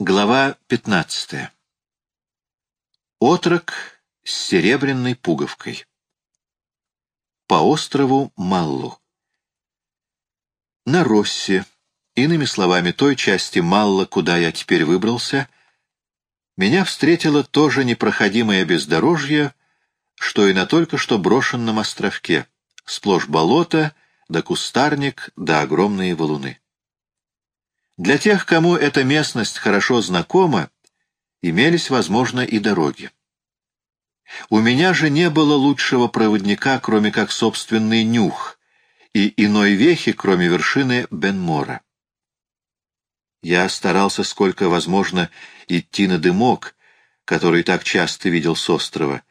Глава 15. Отрок с серебряной пуговкой. По острову Маллу. На Россе, иными словами, той части Малла, куда я теперь выбрался, меня встретило тоже непроходимое бездорожье, что и на только что брошенном островке, сплошь болото, да кустарник, да огромные валуны. Для тех, кому эта местность хорошо знакома, имелись, возможно, и дороги. У меня же не было лучшего проводника, кроме как собственный нюх, и иной вехи, кроме вершины Бенмора. Я старался, сколько возможно, идти на дымок, который так часто видел с острова,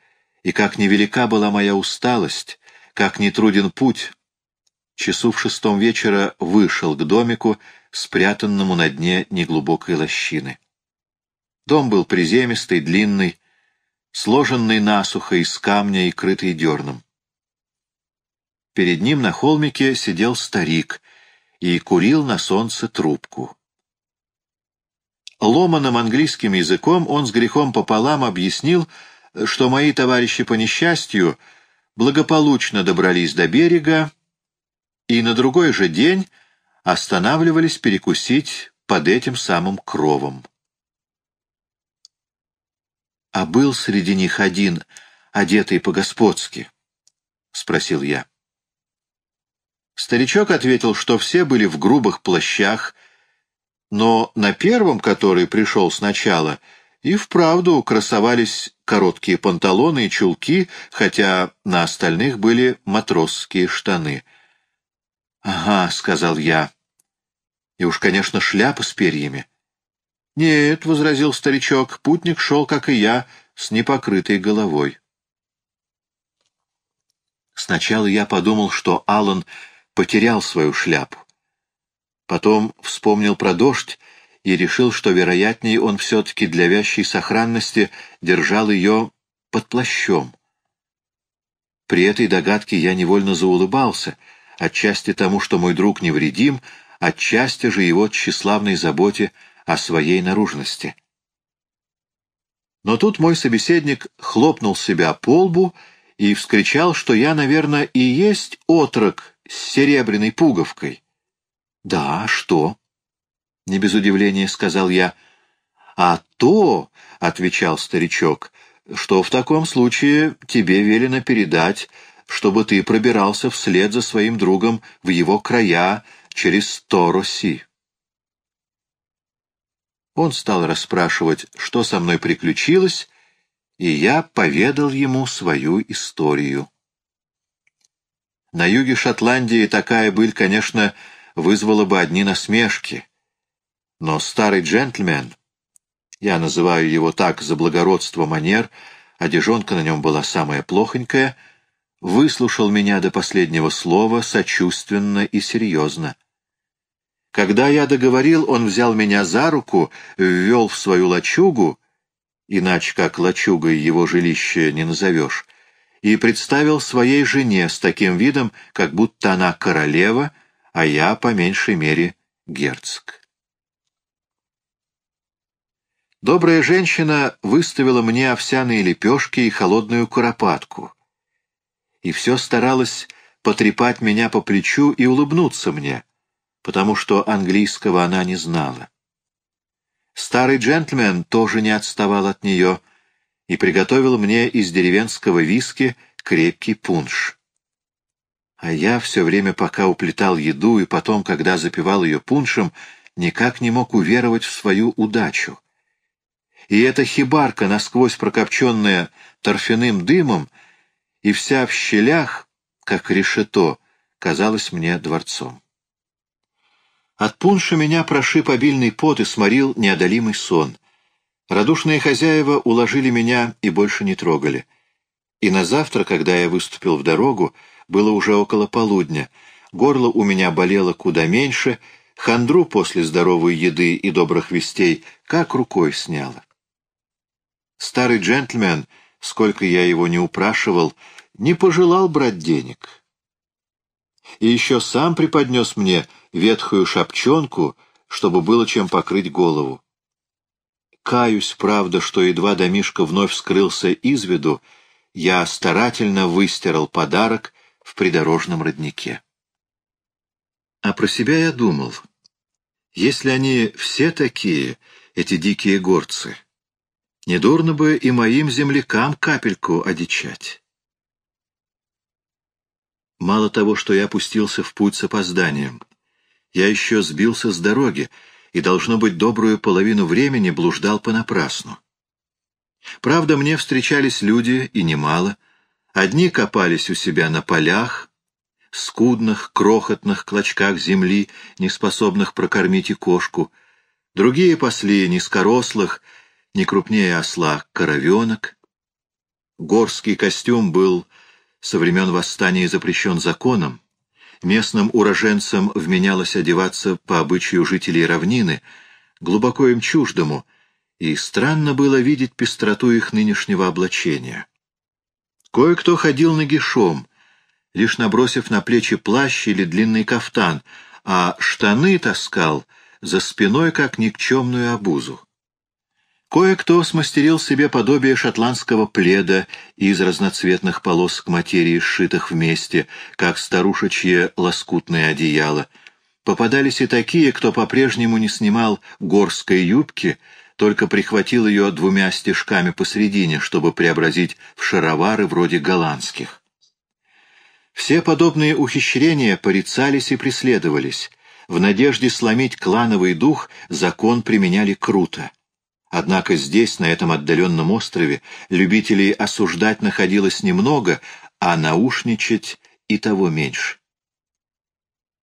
и как невелика была моя усталость, как нетруден путь, часу в шестом вечера вышел к домику, спрятанному на дне неглубокой лощины. Дом был приземистый, длинный, сложенный насухо из камня и крытый дерном. Перед ним на холмике сидел старик и курил на солнце трубку. Ломаным английским языком он с грехом пополам объяснил, что мои товарищи по несчастью благополучно добрались до берега, и на другой же день останавливались перекусить под этим самым кровом. «А был среди них один, одетый по-господски?» — спросил я. Старичок ответил, что все были в грубых плащах, но на первом, который пришел сначала, и вправду красовались короткие панталоны и чулки, хотя на остальных были матросские штаны. «Ага», — сказал я, и уж, конечно, шляпа с перьями. «Нет», — возразил старичок, — «путник шел, как и я, с непокрытой головой». Сначала я подумал, что Аллан потерял свою шляпу. Потом вспомнил про дождь и решил, что, вероятнее, он все-таки для вящей сохранности держал ее под плащом. При этой догадке я невольно заулыбался, отчасти тому, что мой друг невредим, отчасти же его тщеславной заботе о своей наружности. Но тут мой собеседник хлопнул себя по лбу и вскричал, что я, наверное, и есть отрок с серебряной пуговкой. «Да, что?» — не без удивления сказал я. «А то», — отвечал старичок, — «что в таком случае тебе велено передать, чтобы ты пробирался вслед за своим другом в его края, через Тороси. Он стал расспрашивать, что со мной приключилось, и я поведал ему свою историю. На юге Шотландии такая быль, конечно, вызвала бы одни насмешки. Но старый джентльмен, я называю его так за благородство манер, одежонка на нем была самая плохонькая, выслушал меня до последнего слова сочувственно и серьезно. Когда я договорил, он взял меня за руку, ввел в свою лачугу, иначе как лачугой его жилище не назовешь, и представил своей жене с таким видом, как будто она королева, а я, по меньшей мере, герцог. Добрая женщина выставила мне овсяные лепешки и холодную куропатку, и все старалась потрепать меня по плечу и улыбнуться мне — потому что английского она не знала. Старый джентльмен тоже не отставал от нее и приготовил мне из деревенского виски крепкий пунш. А я все время, пока уплетал еду и потом, когда запивал ее пуншем, никак не мог уверовать в свою удачу. И эта хибарка, насквозь прокопченная торфяным дымом, и вся в щелях, как решето, казалась мне дворцом. От пунша меня прошиб обильный пот и сморил неодолимый сон. Радушные хозяева уложили меня и больше не трогали. И на завтра, когда я выступил в дорогу, было уже около полудня. Горло у меня болело куда меньше, хандру после здоровой еды и добрых вестей как рукой сняло. Старый джентльмен, сколько я его не упрашивал, не пожелал брать денег и еще сам преподнес мне ветхую шапчонку, чтобы было чем покрыть голову. каюсь, правда, что едва домишка вновь скрылся из виду, я старательно выстирал подарок в придорожном роднике. А про себя я думал, если они все такие, эти дикие горцы, недурно бы и моим землякам капельку одичать. Мало того, что я опустился в путь с опозданием, я еще сбился с дороги и, должно быть, добрую половину времени блуждал понапрасну. Правда, мне встречались люди, и немало. Одни копались у себя на полях, скудных, крохотных клочках земли, не способных прокормить и кошку. Другие пасли низкорослых, не крупнее осла, коровенок. Горский костюм был со времен восстания запрещен законом. Местным уроженцам вменялось одеваться по обычаю жителей равнины, глубоко им чуждому, и странно было видеть пестроту их нынешнего облачения. Кое-кто ходил нагишом, лишь набросив на плечи плащ или длинный кафтан, а штаны таскал за спиной, как никчемную обузу. Кое-кто смастерил себе подобие шотландского пледа из разноцветных полосок материи, сшитых вместе, как старушечье лоскутное одеяло. Попадались и такие, кто по-прежнему не снимал горской юбки, только прихватил ее двумя стежками посредине, чтобы преобразить в шаровары вроде голландских. Все подобные ухищрения порицались и преследовались. В надежде сломить клановый дух закон применяли круто. Однако здесь, на этом отдаленном острове, любителей осуждать находилось немного, а наушничать и того меньше.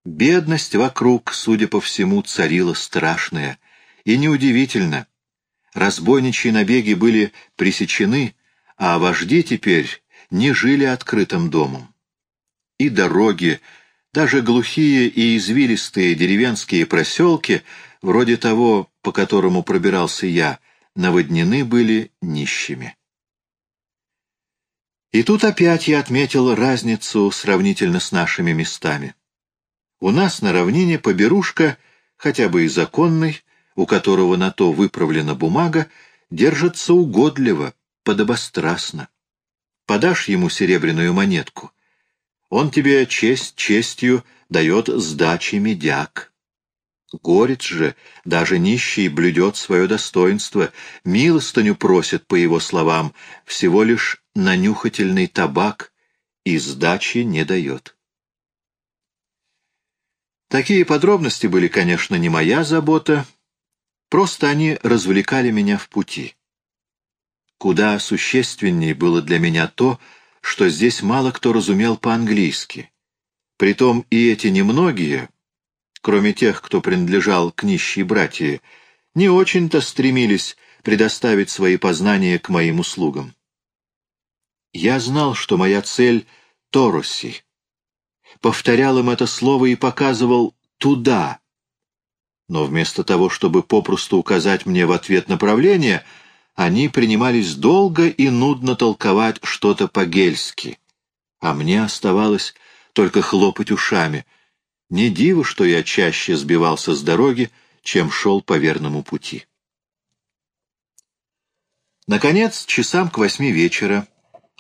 Бедность вокруг, судя по всему, царила страшная. И неудивительно. Разбойничьи набеги были пресечены, а вожди теперь не жили открытым домом. И дороги, даже глухие и извилистые деревенские проселки, вроде того, по которому пробирался я, наводнены были нищими. И тут опять я отметил разницу сравнительно с нашими местами. У нас на равнине поберушка, хотя бы и законный, у которого на то выправлена бумага, держится угодливо, подобострастно. Подашь ему серебряную монетку, он тебе честь честью дает сдачи медяк. Горец же, даже нищий, блюдет свое достоинство, милостыню просит, по его словам, всего лишь нанюхательный табак и сдачи не дает. Такие подробности были, конечно, не моя забота, просто они развлекали меня в пути. Куда существеннее было для меня то, что здесь мало кто разумел по-английски. Притом и эти немногие, кроме тех, кто принадлежал к нищей братье, не очень-то стремились предоставить свои познания к моим услугам. Я знал, что моя цель — Тороси. Повторял им это слово и показывал «туда». Но вместо того, чтобы попросту указать мне в ответ направление, они принимались долго и нудно толковать что-то по-гельски, а мне оставалось только хлопать ушами — не диво, что я чаще сбивался с дороги, чем шел по верному пути. Наконец, часам к восьми вечера,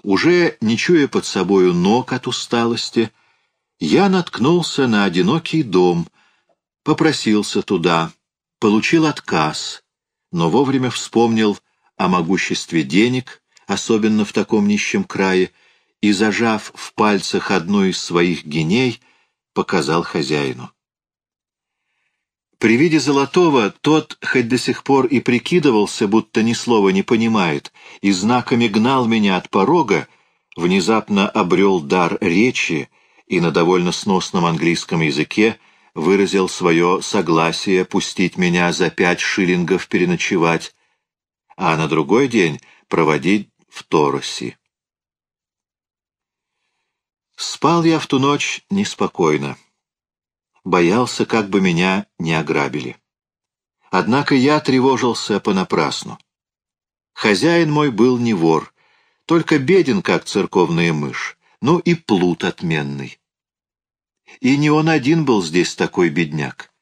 уже не чуя под собою ног от усталости, я наткнулся на одинокий дом, попросился туда, получил отказ, но вовремя вспомнил о могуществе денег, особенно в таком нищем крае, и, зажав в пальцах одну из своих геней, показал хозяину. При виде золотого тот, хоть до сих пор и прикидывался, будто ни слова не понимает, и знаками гнал меня от порога, внезапно обрел дар речи и на довольно сносном английском языке выразил свое согласие пустить меня за пять шиллингов переночевать, а на другой день проводить в Тороси. Спал я в ту ночь неспокойно. Боялся, как бы меня не ограбили. Однако я тревожился понапрасну. Хозяин мой был не вор, только беден, как церковная мышь, ну и плут отменный. И не он один был здесь такой бедняк.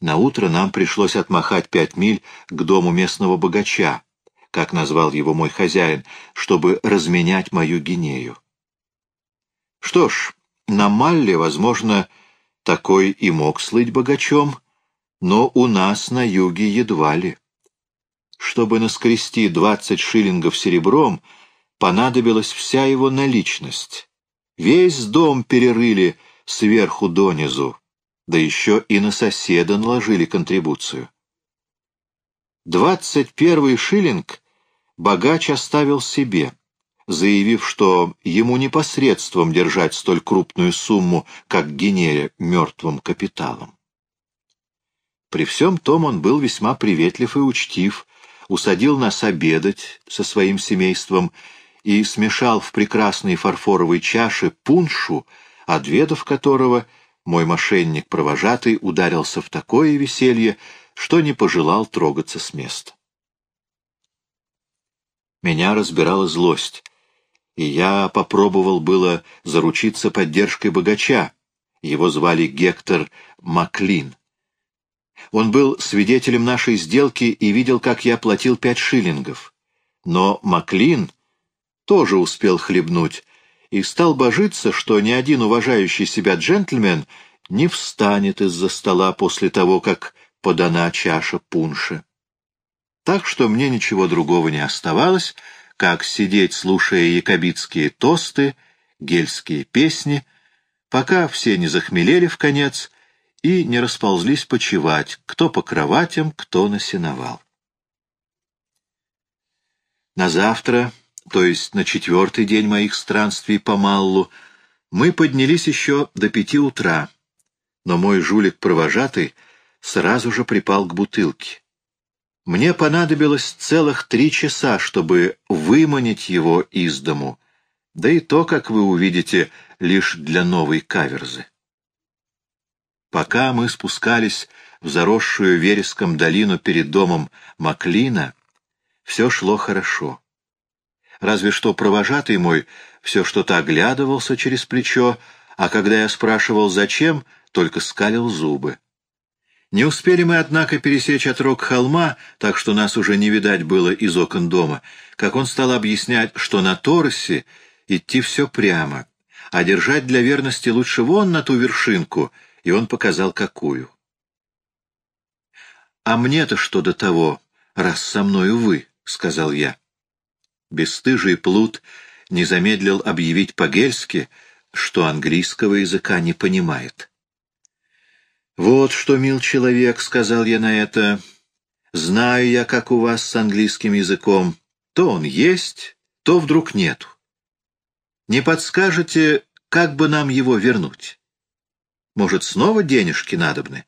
На утро нам пришлось отмахать пять миль к дому местного богача, как назвал его мой хозяин, чтобы разменять мою гинею. Что ж, на Малле, возможно, такой и мог слыть богачом, но у нас на юге едва ли. Чтобы наскрести двадцать шиллингов серебром, понадобилась вся его наличность. Весь дом перерыли сверху донизу, да еще и на соседа наложили контрибуцию. Двадцать первый шиллинг богач оставил себе, заявив, что ему непосредством держать столь крупную сумму, как Генея, мертвым капиталом. При всем том он был весьма приветлив и учтив, усадил нас обедать со своим семейством и смешал в прекрасной фарфоровой чаше пуншу, отведав которого мой мошенник-провожатый ударился в такое веселье, что не пожелал трогаться с места. Меня разбирала злость, и я попробовал было заручиться поддержкой богача. Его звали Гектор Маклин. Он был свидетелем нашей сделки и видел, как я платил пять шиллингов. Но Маклин тоже успел хлебнуть и стал божиться, что ни один уважающий себя джентльмен не встанет из-за стола после того, как подана чаша пунша. Так что мне ничего другого не оставалось, как сидеть, слушая якобитские тосты, гельские песни, пока все не захмелели в конец и не расползлись почевать, кто по кроватям, кто на сеновал. На завтра, то есть на четвертый день моих странствий по Маллу, мы поднялись еще до пяти утра, но мой жулик-провожатый сразу же припал к бутылке. Мне понадобилось целых три часа, чтобы выманить его из дому, да и то, как вы увидите, лишь для новой каверзы. Пока мы спускались в заросшую вереском долину перед домом Маклина, все шло хорошо. Разве что провожатый мой все что-то оглядывался через плечо, а когда я спрашивал, зачем, только скалил зубы. Не успели мы, однако, пересечь отрог холма, так что нас уже не видать было из окон дома, как он стал объяснять, что на Торосе идти все прямо, а держать для верности лучше вон на ту вершинку, и он показал, какую. «А мне-то что до того, раз со мною вы?» — сказал я. Бесстыжий плут не замедлил объявить по-гельски, что английского языка не понимает. «Вот что, мил человек», — сказал я на это, — «знаю я, как у вас с английским языком. То он есть, то вдруг нету. Не подскажете, как бы нам его вернуть? Может, снова денежки надобны?»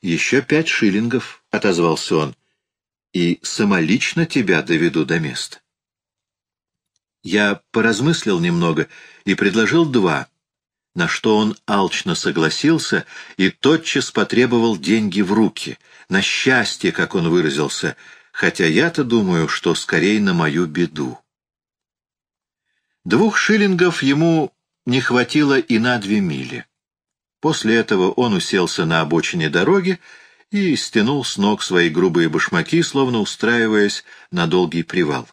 «Еще пять шиллингов», — отозвался он, — «и самолично тебя доведу до места». Я поразмыслил немного и предложил два — на что он алчно согласился и тотчас потребовал деньги в руки, на счастье, как он выразился, хотя я-то думаю, что скорее на мою беду. Двух шиллингов ему не хватило и на две мили. После этого он уселся на обочине дороги и стянул с ног свои грубые башмаки, словно устраиваясь на долгий привал.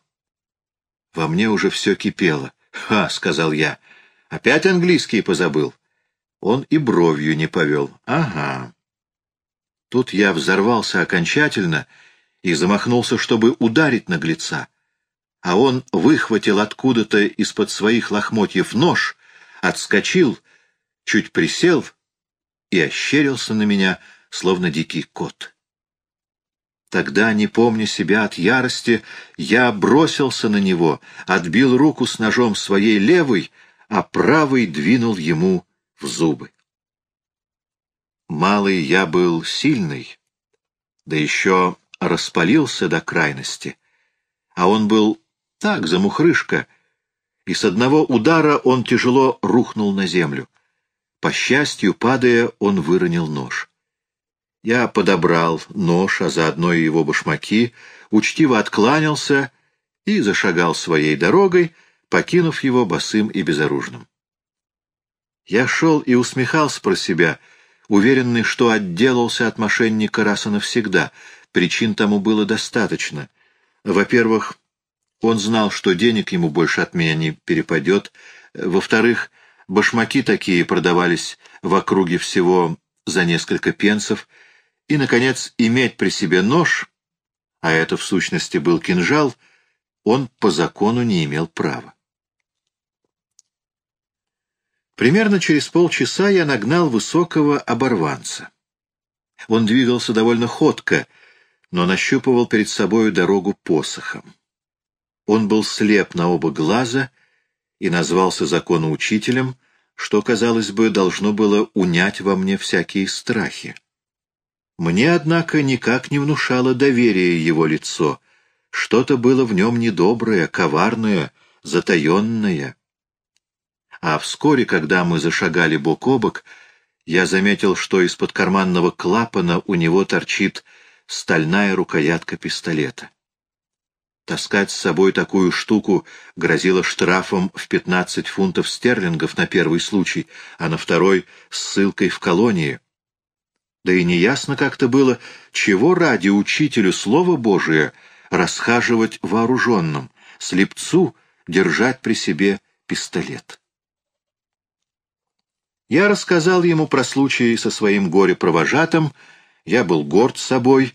Во мне уже все кипело. «Ха!» — сказал я. Опять английский позабыл. Он и бровью не повел. Ага. Тут я взорвался окончательно и замахнулся, чтобы ударить наглеца. А он выхватил откуда-то из-под своих лохмотьев нож, отскочил, чуть присел и ощерился на меня, словно дикий кот. Тогда, не помня себя от ярости, я бросился на него, отбил руку с ножом своей левой, а правый двинул ему в зубы. Малый я был сильный, да еще распалился до крайности, а он был так, замухрышка, и с одного удара он тяжело рухнул на землю. По счастью, падая, он выронил нож. Я подобрал нож, а заодно и его башмаки, учтиво откланялся и зашагал своей дорогой, покинув его босым и безоружным. Я шел и усмехался про себя, уверенный, что отделался от мошенника раз и навсегда. Причин тому было достаточно. Во-первых, он знал, что денег ему больше от меня не перепадет. Во-вторых, башмаки такие продавались в округе всего за несколько пенсов. И, наконец, иметь при себе нож, а это в сущности был кинжал, он по закону не имел права. Примерно через полчаса я нагнал высокого оборванца. Он двигался довольно ходко, но нащупывал перед собою дорогу посохом. Он был слеп на оба глаза и назвался законоучителем, что, казалось бы, должно было унять во мне всякие страхи. Мне, однако, никак не внушало доверия его лицо. Что-то было в нем недоброе, коварное, затаенное. А вскоре, когда мы зашагали бок о бок, я заметил, что из-под карманного клапана у него торчит стальная рукоятка пистолета. Таскать с собой такую штуку грозило штрафом в 15 фунтов стерлингов на первый случай, а на второй — ссылкой в колонии. Да и неясно как-то было, чего ради учителю Слово Божие расхаживать вооруженным, слепцу держать при себе пистолет. Я рассказал ему про случай со своим горе-провожатым, я был горд собой,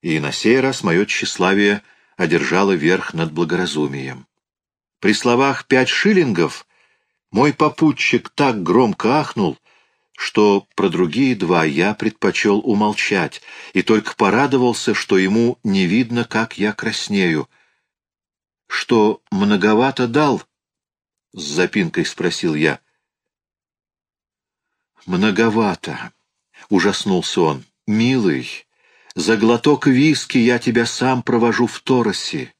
и на сей раз мое тщеславие одержало верх над благоразумием. При словах «пять шиллингов» мой попутчик так громко ахнул, что про другие два я предпочел умолчать и только порадовался, что ему не видно, как я краснею. — Что, многовато дал? — с запинкой спросил я. — «Многовато», — ужаснулся он. «Милый, за глоток виски я тебя сам провожу в Торосе.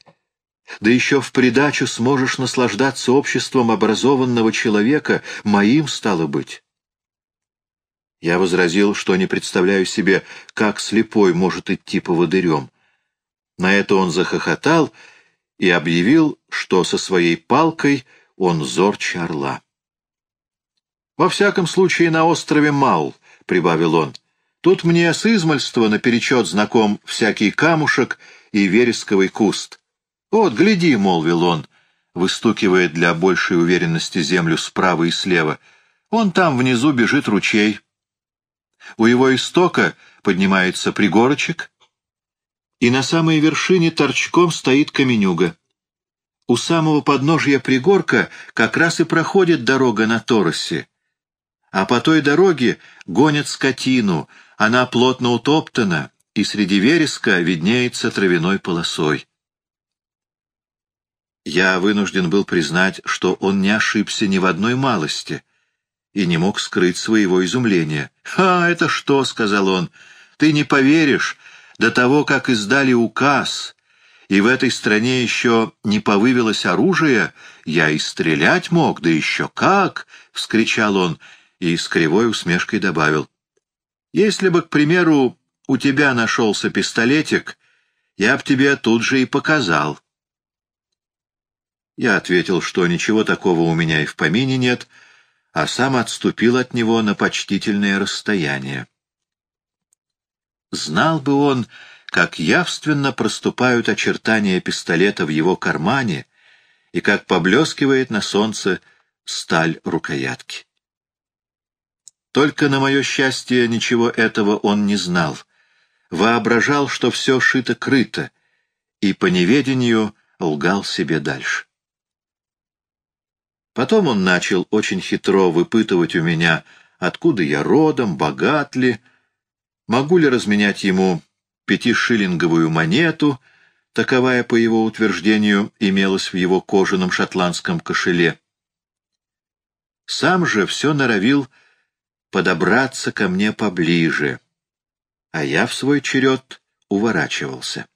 Да еще в придачу сможешь наслаждаться обществом образованного человека, моим стало быть». Я возразил, что не представляю себе, как слепой может идти по водырем. На это он захохотал и объявил, что со своей палкой он зорче орла. «Во всяком случае, на острове Мал», — прибавил он. «Тут мне с измальства наперечет знаком всякий камушек и вересковый куст. Вот, гляди», — молвил он, выстукивая для большей уверенности землю справа и слева. «Он там внизу бежит ручей. У его истока поднимается пригорочек, и на самой вершине торчком стоит каменюга. У самого подножия пригорка как раз и проходит дорога на Торосе, а по той дороге гонят скотину, она плотно утоптана, и среди вереска виднеется травяной полосой. Я вынужден был признать, что он не ошибся ни в одной малости и не мог скрыть своего изумления. «Ха, это что?» — сказал он. «Ты не поверишь, до того, как издали указ, и в этой стране еще не повывелось оружие, я и стрелять мог, да еще как!» — вскричал он и с кривой усмешкой добавил. «Если бы, к примеру, у тебя нашелся пистолетик, я б тебе тут же и показал». Я ответил, что ничего такого у меня и в помине нет, а сам отступил от него на почтительное расстояние. Знал бы он, как явственно проступают очертания пистолета в его кармане и как поблескивает на солнце сталь рукоятки. Только, на мое счастье, ничего этого он не знал. Воображал, что все шито-крыто, и по неведению лгал себе дальше. Потом он начал очень хитро выпытывать у меня, откуда я родом, богат ли, могу ли разменять ему пятишиллинговую монету, таковая, по его утверждению, имелась в его кожаном шотландском кошеле. Сам же все норовил подобраться ко мне поближе, а я в свой черед уворачивался.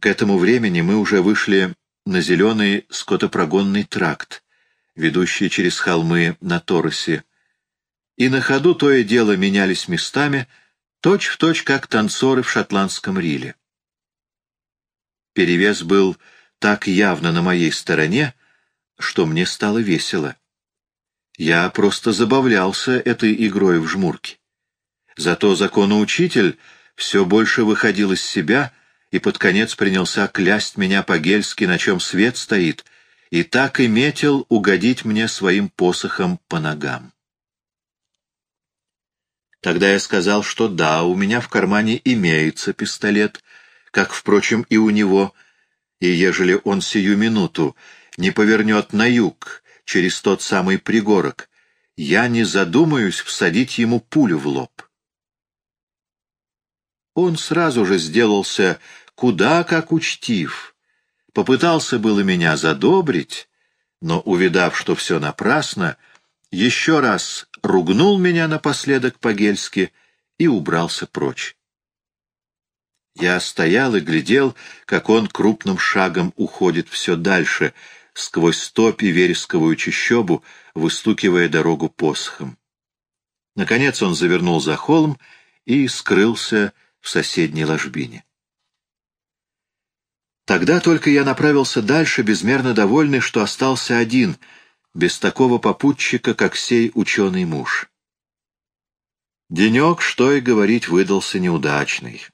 К этому времени мы уже вышли на зеленый скотопрогонный тракт, ведущий через холмы на Торосе, и на ходу то и дело менялись местами, точь-в-точь, точь, как танцоры в шотландском риле. Перевес был так явно на моей стороне, что мне стало весело. Я просто забавлялся этой игрой в жмурки. Зато законоучитель все больше выходил из себя и под конец принялся клясть меня по-гельски, на чем свет стоит, и так и метил угодить мне своим посохом по ногам. Тогда я сказал, что да, у меня в кармане имеется пистолет, как, впрочем, и у него, и ежели он сию минуту не повернет на юг через тот самый пригорок, я не задумаюсь всадить ему пулю в лоб. Он сразу же сделался куда как учтив, попытался было меня задобрить, но, увидав, что все напрасно, еще раз ругнул меня напоследок по-гельски и убрался прочь. Я стоял и глядел, как он крупным шагом уходит все дальше, сквозь стопи вересковую чащобу, выстукивая дорогу посохом. Наконец он завернул за холм и скрылся в соседней ложбине. Тогда только я направился дальше, безмерно довольный, что остался один, без такого попутчика, как сей ученый муж. Денек, что и говорить, выдался неудачный.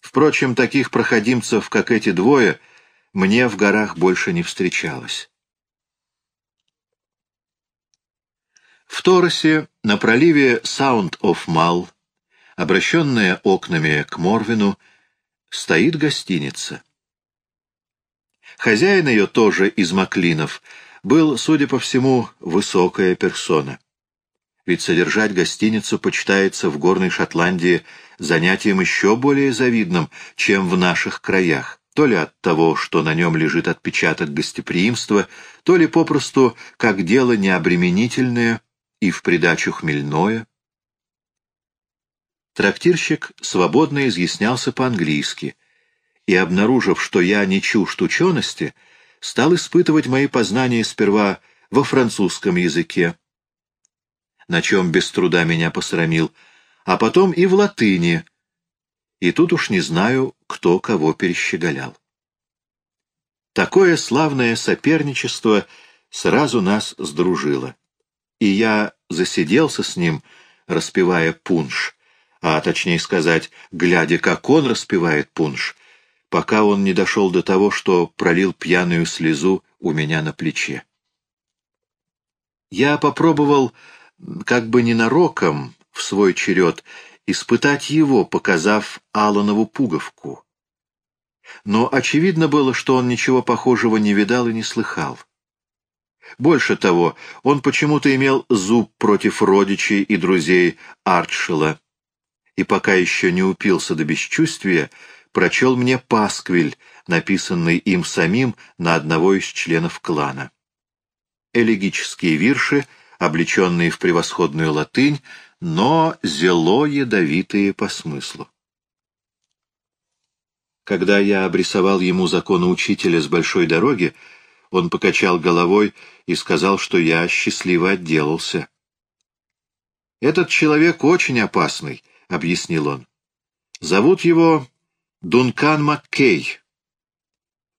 Впрочем, таких проходимцев, как эти двое, мне в горах больше не встречалось. В Торосе, на проливе Sound of Mal, обращенная окнами к Морвину, стоит гостиница. Хозяин ее тоже из Маклинов был, судя по всему, высокая персона. Ведь содержать гостиницу почитается в горной Шотландии занятием еще более завидным, чем в наших краях, то ли от того, что на нем лежит отпечаток гостеприимства, то ли попросту как дело необременительное и в придачу хмельное. Трактирщик свободно изъяснялся по-английски, и, обнаружив, что я не чужд учености, стал испытывать мои познания сперва во французском языке, на чем без труда меня посрамил, а потом и в латыни, и тут уж не знаю, кто кого перещеголял. Такое славное соперничество сразу нас сдружило, и я засиделся с ним, распевая пунш, а точнее сказать, глядя, как он распевает пунш, пока он не дошел до того, что пролил пьяную слезу у меня на плече. Я попробовал, как бы ненароком, в свой черед, испытать его, показав Аланову пуговку. Но очевидно было, что он ничего похожего не видал и не слыхал. Больше того, он почему-то имел зуб против родичей и друзей Артшила, и пока еще не упился до бесчувствия, прочел мне пасквиль, написанный им самим на одного из членов клана. Элегические вирши, облеченные в превосходную латынь, но зело ядовитые по смыслу. Когда я обрисовал ему законы учителя с большой дороги, он покачал головой и сказал, что я счастливо отделался. «Этот человек очень опасный», — объяснил он. «Зовут его Дункан Маккей.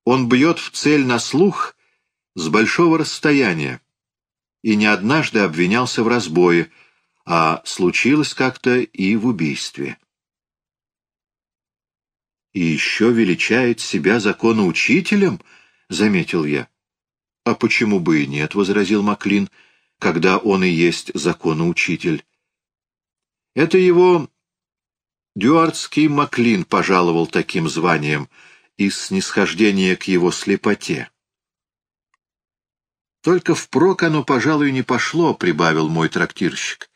Он бьет в цель на слух с большого расстояния и не однажды обвинялся в разбое, а случилось как-то и в убийстве. «И еще величает себя законоучителем?» — заметил я. «А почему бы и нет?» — возразил Маклин, — «когда он и есть законоучитель». «Это его Дюардский Маклин пожаловал таким званием из снисхождения к его слепоте. «Только впрок оно, пожалуй, не пошло», — прибавил мой трактирщик.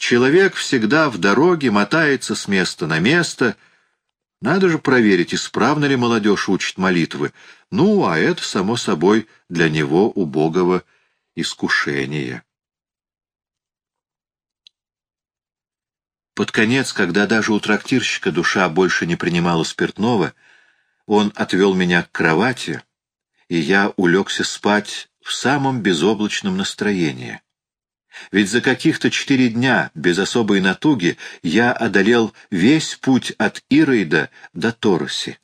«Человек всегда в дороге мотается с места на место. Надо же проверить, исправно ли молодежь учит молитвы. Ну, а это, само собой, для него убогого искушения». Под конец, когда даже у трактирщика душа больше не принимала спиртного, он отвел меня к кровати, и я улегся спать в самом безоблачном настроении. Ведь за каких-то четыре дня, без особой натуги, я одолел весь путь от Ирейда до Тороси.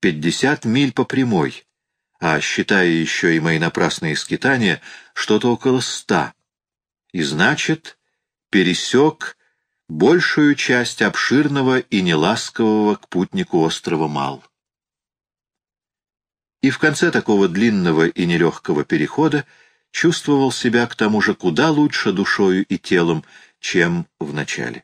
Пятьдесят миль по прямой, а, считая еще и мои напрасные скитания, что-то около ста. и, значит, пересек большую часть обширного и неласкового к путнику острова Мал. И в конце такого длинного и нелегкого перехода чувствовал себя к тому же куда лучше душою и телом, чем в начале.